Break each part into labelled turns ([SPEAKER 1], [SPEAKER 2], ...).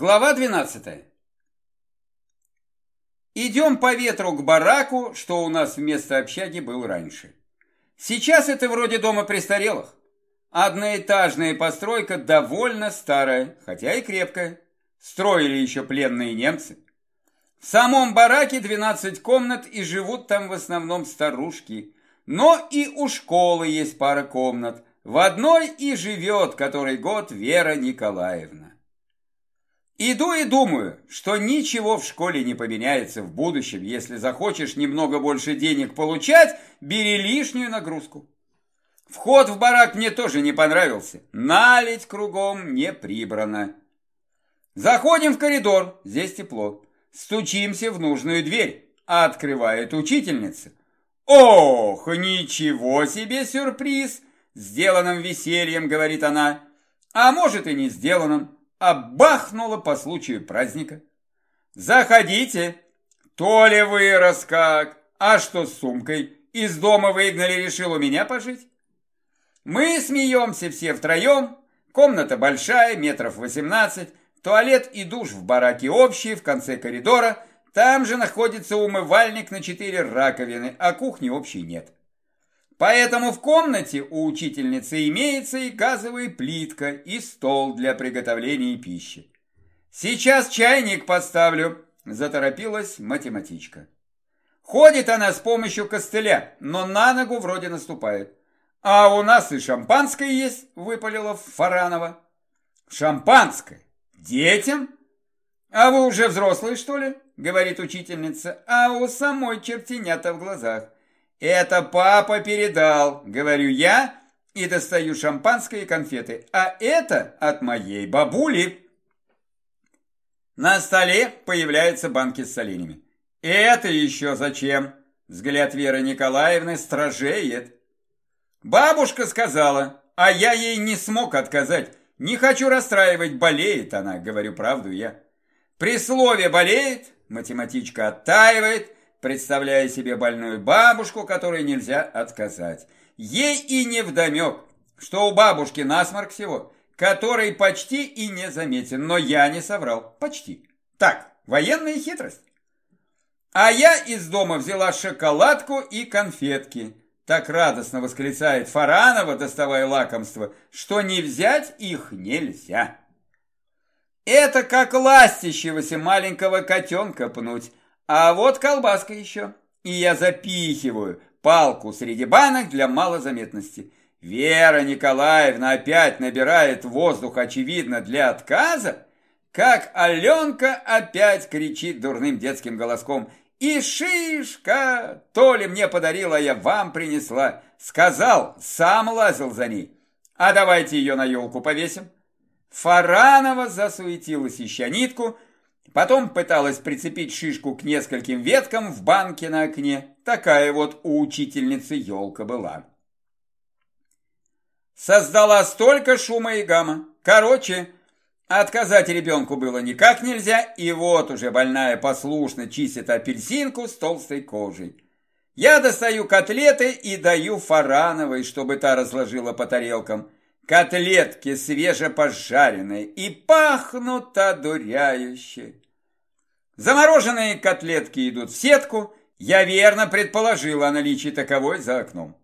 [SPEAKER 1] Глава 12. Идем по ветру к бараку, что у нас вместо общаги был раньше. Сейчас это вроде дома престарелых. Одноэтажная постройка довольно старая, хотя и крепкая. Строили еще пленные немцы. В самом бараке 12 комнат и живут там в основном старушки. Но и у школы есть пара комнат. В одной и живет который год Вера Николаевна. Иду и думаю, что ничего в школе не поменяется в будущем. Если захочешь немного больше денег получать, бери лишнюю нагрузку. Вход в барак мне тоже не понравился. Налить кругом не прибрано. Заходим в коридор, здесь тепло. Стучимся в нужную дверь. Открывает учительница. Ох, ничего себе сюрприз! Сделанным весельем, говорит она. А может и не сделанным а бахнуло по случаю праздника. «Заходите! То ли вырос как! А что с сумкой? Из дома выгнали, решил у меня пожить?» Мы смеемся все втроем. Комната большая, метров восемнадцать. Туалет и душ в бараке общие, в конце коридора. Там же находится умывальник на четыре раковины, а кухни общей нет. Поэтому в комнате у учительницы имеется и газовая плитка, и стол для приготовления пищи. Сейчас чайник поставлю, заторопилась математичка. Ходит она с помощью костыля, но на ногу вроде наступает. А у нас и шампанское есть, выпалила Фаранова. Шампанское? Детям? А вы уже взрослые, что ли? Говорит учительница, а у самой чертенята в глазах. «Это папа передал», — говорю я, и достаю шампанское и конфеты. «А это от моей бабули». На столе появляются банки с соленьями. «Это еще зачем?» Взгляд Веры Николаевны стражеет. Бабушка сказала, а я ей не смог отказать. Не хочу расстраивать, болеет она, говорю правду я. При слове «болеет» математичка оттаивает, представляя себе больную бабушку, которой нельзя отказать. Ей и не вдомек, что у бабушки насморк всего, который почти и не заметен, но я не соврал, почти. Так, военная хитрость. А я из дома взяла шоколадку и конфетки. Так радостно восклицает Фаранова, доставая лакомство, что не взять их нельзя. Это как ластящегося маленького котенка пнуть, а вот колбаска еще. И я запихиваю палку среди банок для малозаметности. Вера Николаевна опять набирает воздух, очевидно, для отказа, как Аленка опять кричит дурным детским голоском «И шишка! То ли мне подарила, я вам принесла!» Сказал, сам лазил за ней. «А давайте ее на елку повесим!» Фаранова засуетилась, ища нитку, Потом пыталась прицепить шишку к нескольким веткам в банке на окне. Такая вот у учительницы елка была. Создала столько шума и гамма. Короче, отказать ребенку было никак нельзя, и вот уже больная послушно чистит апельсинку с толстой кожей. Я достаю котлеты и даю Фарановой, чтобы та разложила по тарелкам. Котлетки свежепожаренные и пахнут одуряюще. Замороженные котлетки идут в сетку. Я верно предположил о наличии таковой за окном.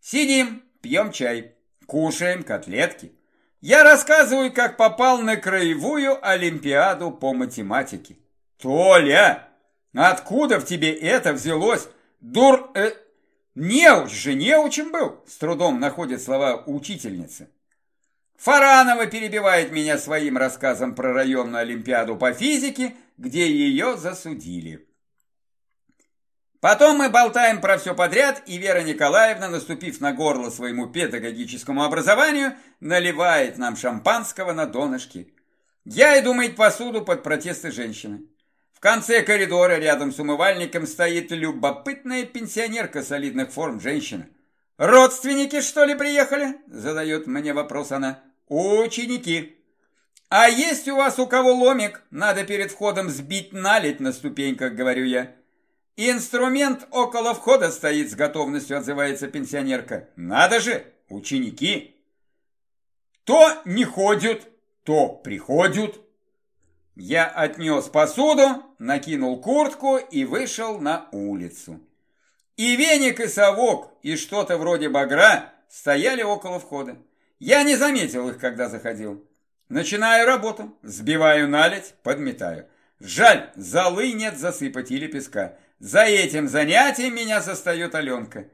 [SPEAKER 1] Сидим, пьем чай, кушаем котлетки. Я рассказываю, как попал на краевую олимпиаду по математике. Толя, откуда в тебе это взялось? Дур... Э, неуч же, неучим был, с трудом находит слова учительницы. Фаранова перебивает меня своим рассказом про районную олимпиаду по физике, где ее засудили. Потом мы болтаем про все подряд, и Вера Николаевна, наступив на горло своему педагогическому образованию, наливает нам шампанского на донышке. Я иду мыть посуду под протесты женщины. В конце коридора рядом с умывальником стоит любопытная пенсионерка солидных форм женщина. «Родственники, что ли, приехали?» – задает мне вопрос она. «Ученики». «А есть у вас у кого ломик? Надо перед входом сбить налить на ступеньках», — говорю я. «Инструмент около входа стоит с готовностью», — отзывается пенсионерка. «Надо же, ученики!» «То не ходят, то приходят». Я отнес посуду, накинул куртку и вышел на улицу. И веник, и совок, и что-то вроде багра стояли около входа. Я не заметил их, когда заходил. Начинаю работу, сбиваю наледь, подметаю. Жаль, золы нет засыпать или песка. За этим занятием меня застает Аленка.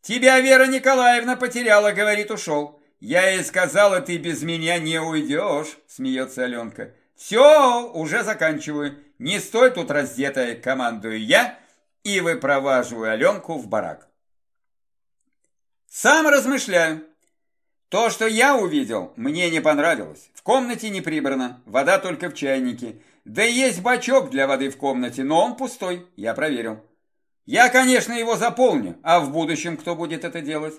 [SPEAKER 1] Тебя Вера Николаевна потеряла, говорит, ушел. Я ей сказала, ты без меня не уйдешь, смеется Аленка. Все, уже заканчиваю. Не стой тут раздетая, командую я и выпроваживаю Аленку в барак. Сам размышляю. То, что я увидел, мне не понравилось. В комнате не прибрано, вода только в чайнике. Да есть бачок для воды в комнате, но он пустой, я проверил. Я, конечно, его заполню, а в будущем кто будет это делать?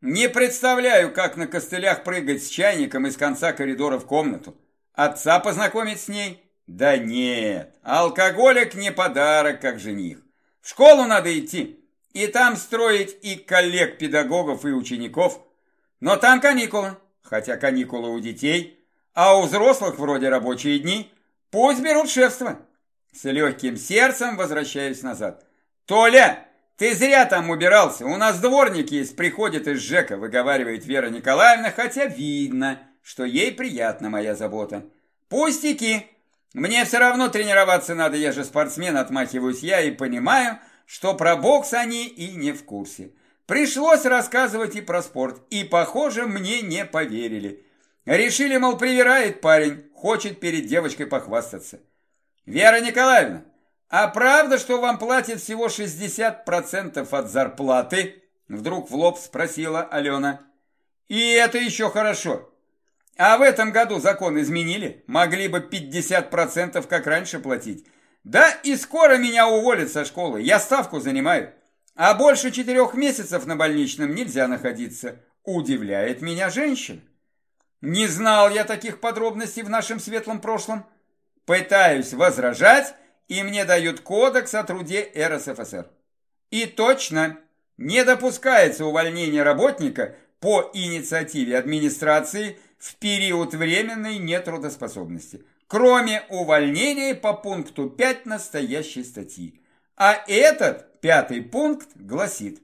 [SPEAKER 1] Не представляю, как на костылях прыгать с чайником из конца коридора в комнату. Отца познакомить с ней? Да нет, алкоголик не подарок, как жених. В школу надо идти, и там строить и коллег-педагогов, и учеников. Но там каникулы, хотя каникулы у детей, а у взрослых вроде рабочие дни – Пусть берут шефство. С легким сердцем возвращаюсь назад. Толя, ты зря там убирался. У нас дворник есть, приходит из ЖЭКа, выговаривает Вера Николаевна, хотя видно, что ей приятна моя забота. Пустяки. Мне все равно тренироваться надо, я же спортсмен, отмахиваюсь я и понимаю, что про бокс они и не в курсе. Пришлось рассказывать и про спорт, и, похоже, мне не поверили. Решили, мол, привирает парень, хочет перед девочкой похвастаться. Вера Николаевна, а правда, что вам платят всего 60% от зарплаты? Вдруг в лоб спросила Алена. И это еще хорошо. А в этом году закон изменили. Могли бы 50% как раньше платить. Да и скоро меня уволят со школы. Я ставку занимаю. А больше четырех месяцев на больничном нельзя находиться. Удивляет меня женщина. Не знал я таких подробностей в нашем светлом прошлом. Пытаюсь возражать, и мне дают кодекс о труде РСФСР. И точно, не допускается увольнение работника по инициативе администрации в период временной нетрудоспособности, кроме увольнения по пункту 5 настоящей статьи. А этот пятый пункт гласит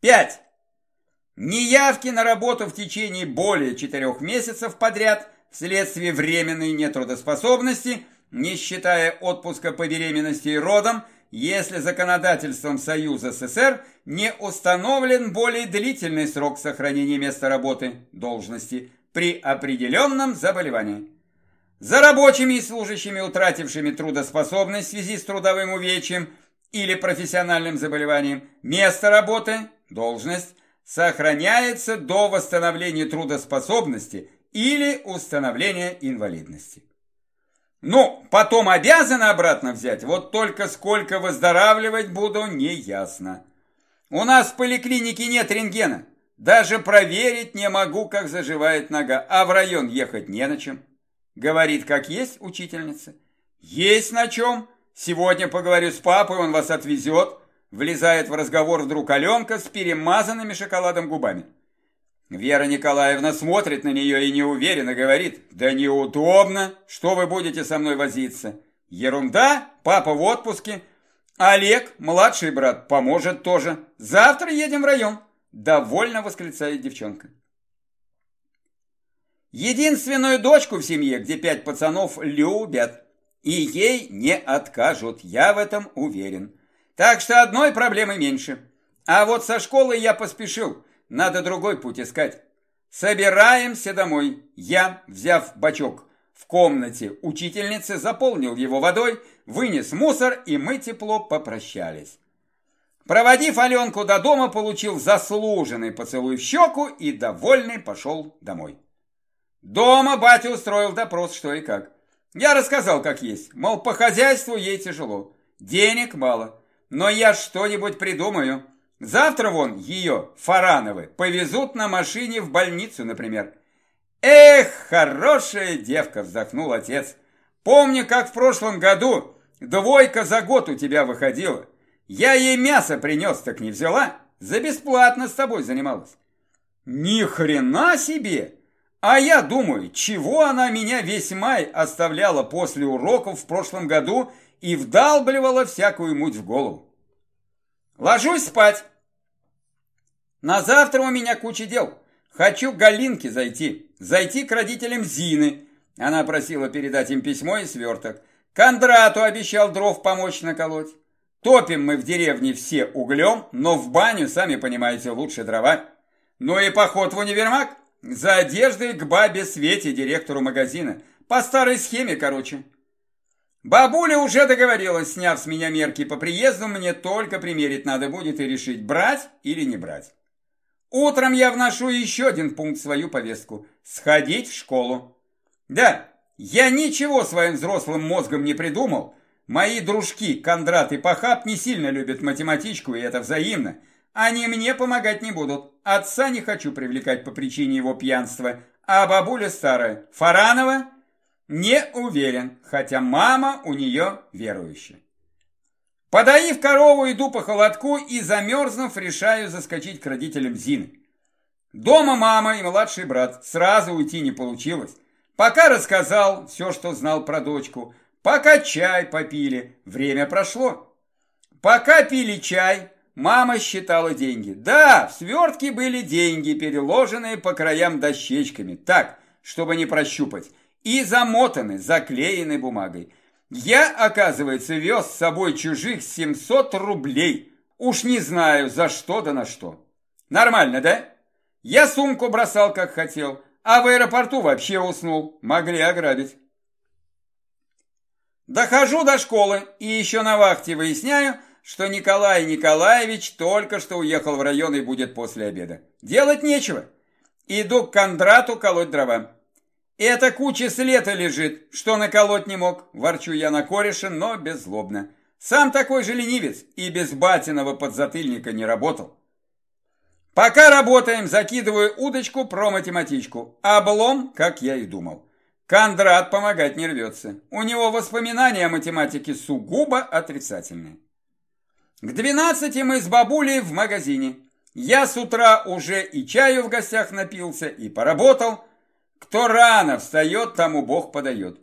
[SPEAKER 1] 5. Неявки на работу в течение более четырех месяцев подряд вследствие временной нетрудоспособности, не считая отпуска по беременности и родам, если законодательством Союза СССР не установлен более длительный срок сохранения места работы, должности, при определенном заболевании. За рабочими и служащими, утратившими трудоспособность в связи с трудовым увечьем или профессиональным заболеванием, место работы, должность, сохраняется до восстановления трудоспособности или установления инвалидности. Ну, потом обязаны обратно взять, вот только сколько выздоравливать буду, не ясно. У нас в поликлинике нет рентгена, даже проверить не могу, как заживает нога, а в район ехать не на чем. Говорит, как есть учительница. Есть на чем. Сегодня поговорю с папой, он вас отвезет. Влезает в разговор вдруг Аленка с перемазанными шоколадом губами. Вера Николаевна смотрит на нее и неуверенно говорит, «Да неудобно, что вы будете со мной возиться? Ерунда, папа в отпуске. Олег, младший брат, поможет тоже. Завтра едем в район», довольно восклицает девчонка. Единственную дочку в семье, где пять пацанов любят, и ей не откажут, я в этом уверен. Так что одной проблемы меньше. А вот со школы я поспешил. Надо другой путь искать. Собираемся домой. Я, взяв бачок в комнате учительницы, заполнил его водой, вынес мусор, и мы тепло попрощались. Проводив Аленку до дома, получил заслуженный поцелуй в щеку и, довольный, пошел домой. Дома батя устроил допрос, что и как. Я рассказал, как есть, мол, по хозяйству ей тяжело, денег мало. Но я что-нибудь придумаю. Завтра вон ее, Фарановы, повезут на машине в больницу, например. Эх, хорошая девка, вздохнул отец. Помню, как в прошлом году двойка за год у тебя выходила. Я ей мясо принес, так не взяла. За бесплатно с тобой занималась. Ни хрена себе! А я думаю, чего она меня весь май оставляла после уроков в прошлом году и вдалбливала всякую муть в голову. Ложусь спать. На завтра у меня куча дел. Хочу к Галинке зайти, зайти к родителям Зины. Она просила передать им письмо и сверток. Кондрату обещал дров помочь наколоть. Топим мы в деревне все углем, но в баню, сами понимаете, лучше дрова. Ну и поход в универмаг. За одеждой к бабе Свете, директору магазина. По старой схеме, короче. Бабуля уже договорилась, сняв с меня мерки по приезду, мне только примерить надо будет и решить, брать или не брать. Утром я вношу еще один пункт в свою повестку – сходить в школу. Да, я ничего своим взрослым мозгом не придумал. Мои дружки Кондрат и Пахап не сильно любят математичку, и это взаимно. Они мне помогать не будут. Отца не хочу привлекать по причине его пьянства. А бабуля старая, Фаранова, не уверен, хотя мама у нее верующая. Подоив корову, иду по холодку и, замерзнув, решаю заскочить к родителям Зины. Дома мама и младший брат. Сразу уйти не получилось. Пока рассказал все, что знал про дочку. Пока чай попили. Время прошло. Пока пили чай, мама считала деньги. Да, в свертке были деньги, переложенные по краям дощечками. Так, чтобы не прощупать. И замотаны, заклеены бумагой. Я, оказывается, вез с собой чужих 700 рублей. Уж не знаю, за что да на что. Нормально, да? Я сумку бросал, как хотел. А в аэропорту вообще уснул. Могли ограбить. Дохожу до школы и еще на вахте выясняю, что Николай Николаевич только что уехал в район и будет после обеда. Делать нечего. Иду к Кондрату колоть дрова. Эта куча с лета лежит, что наколоть не мог. Ворчу я на кореша, но беззлобно. Сам такой же ленивец и без батиного подзатыльника не работал. Пока работаем, закидываю удочку про математичку. Облом, как я и думал. Кондрат помогать не рвется. У него воспоминания о математике сугубо отрицательные. К двенадцати мы с бабулей в магазине. Я с утра уже и чаю в гостях напился, и поработал. Кто рано встает, тому Бог подает.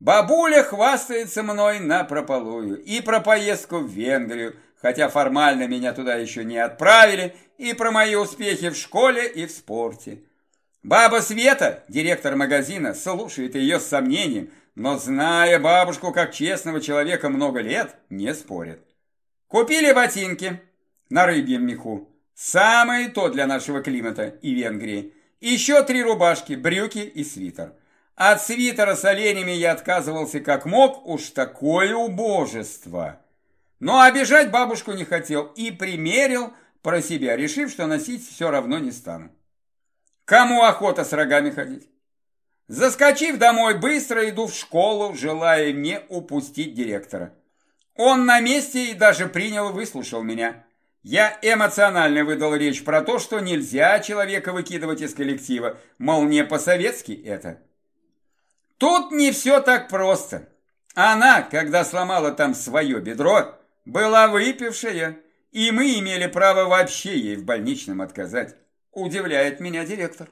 [SPEAKER 1] Бабуля хвастается мной на прополую и про поездку в Венгрию, хотя формально меня туда еще не отправили, и про мои успехи в школе и в спорте. Баба Света, директор магазина, слушает ее с сомнением, но, зная бабушку как честного человека много лет, не спорит. Купили ботинки на рыбьем меху. Самое то для нашего климата и Венгрии. Еще три рубашки, брюки и свитер. От свитера с оленями я отказывался как мог, уж такое убожество. Но обижать бабушку не хотел и примерил про себя, решив, что носить все равно не стану. Кому охота с рогами ходить? Заскочив домой, быстро иду в школу, желая не упустить директора. Он на месте и даже принял выслушал меня. Я эмоционально выдал речь про то, что нельзя человека выкидывать из коллектива, мол, не по-советски это. Тут не все так просто. Она, когда сломала там свое бедро, была выпившая, и мы имели право вообще ей в больничном отказать. Удивляет меня директор.